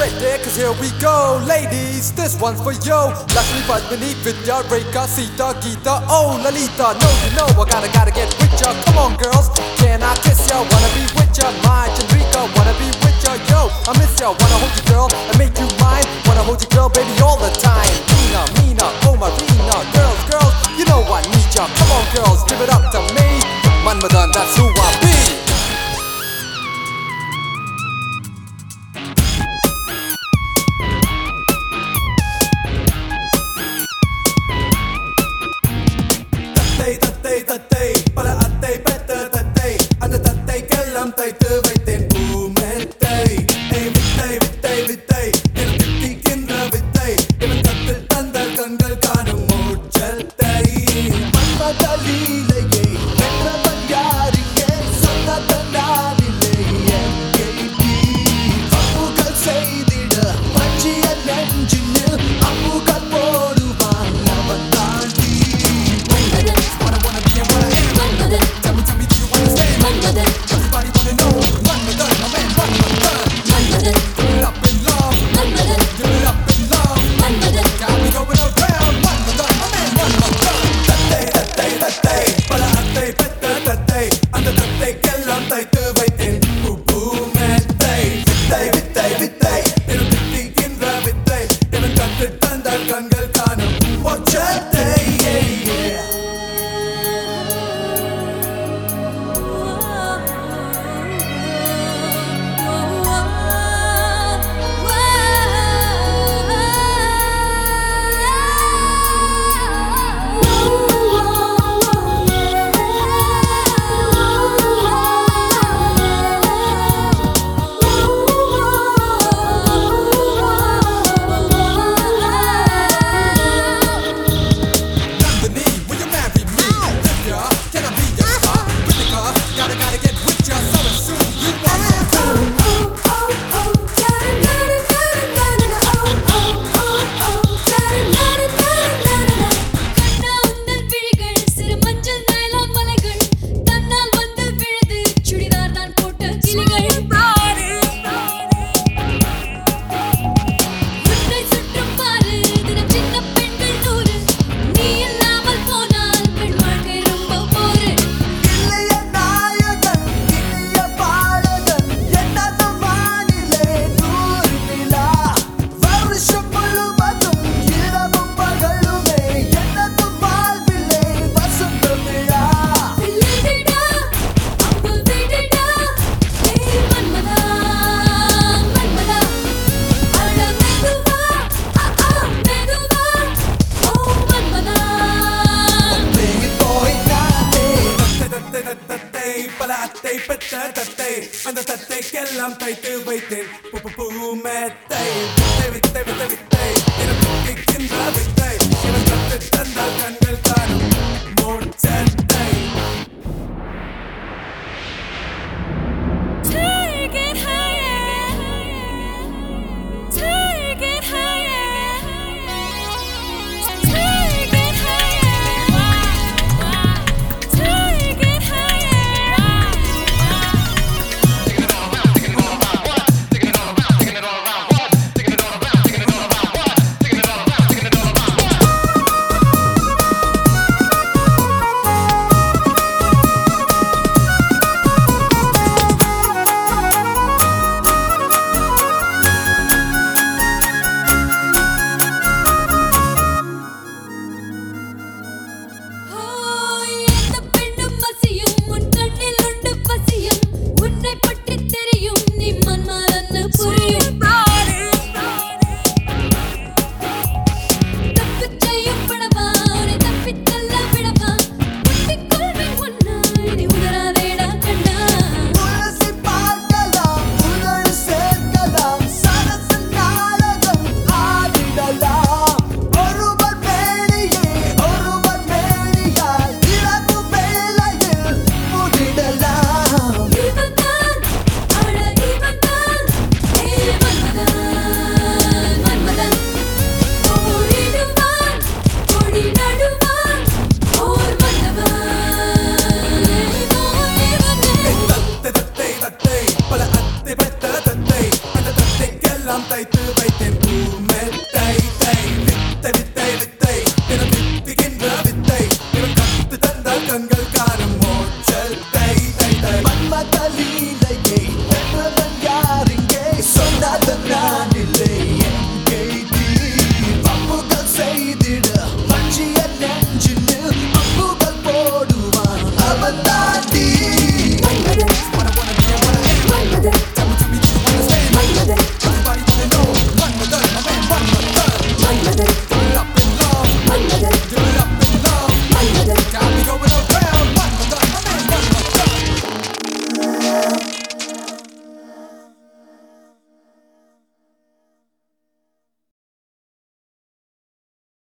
ready, cause here we go. Ladies, this one's for you. Lakshmi Padmini, Vidya, Rekha, Sita, Geeta, oh Lalita. No, you know I gotta, gotta get with ya. Come on, girls, can I kiss ya? Wanna be with ya? My Chandrika, wanna be with ya? Yo, I miss ya. Wanna hold you, girl, and make you mine. Wanna hold you, girl, baby, all the time. Mina, Mina, oh Marina, girls, girls, you know I need ya. Come on, girls, give it up to me. Manmadan, that's who I be. எல்லாம் தைத்து வைத்தேன். பூமேத்தை வித்தை வித்தை வித்தை வித்தை எனக்கு கின்ற வித்தை. எனக்கு தந்தால் கண்